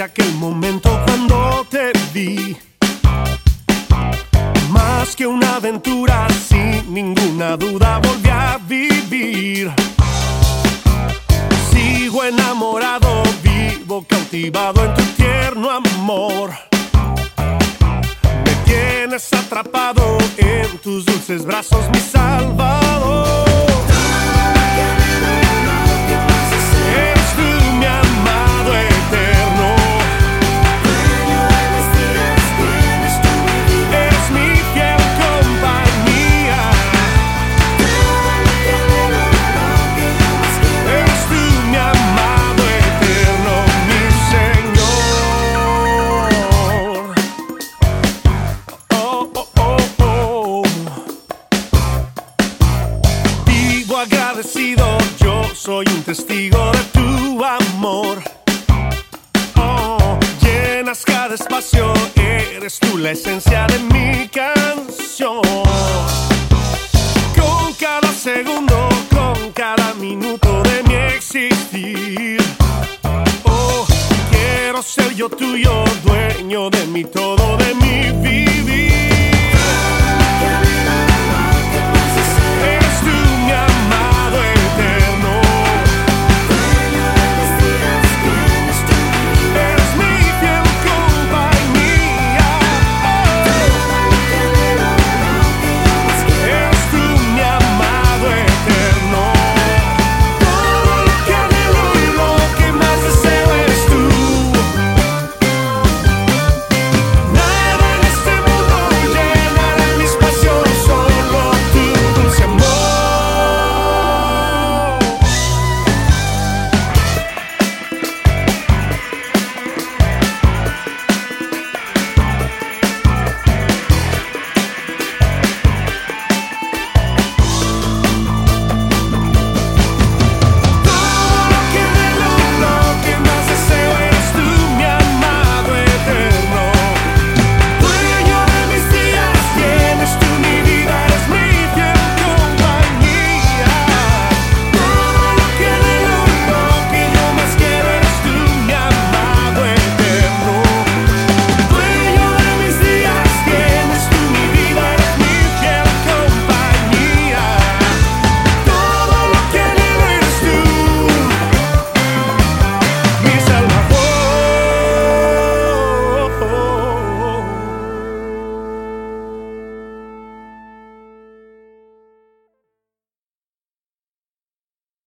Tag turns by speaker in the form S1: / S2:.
S1: desde aquel momento cuando te vi. Más que una aventura, sin ninguna duda volví a vivir. Sigo enamorado, vivo cautivado en tu tierno amor. Me tienes atrapado en tus dulces brazos, mi salvador. Yo soy un testigo de tu amor. Oh, llenas cada espacio, eres tú la esencia de mi canción. Con cada segundo, con cada minuto de mi existir. Oh, quiero ser yo tuyo, dueño de mi todo, de mi vivir.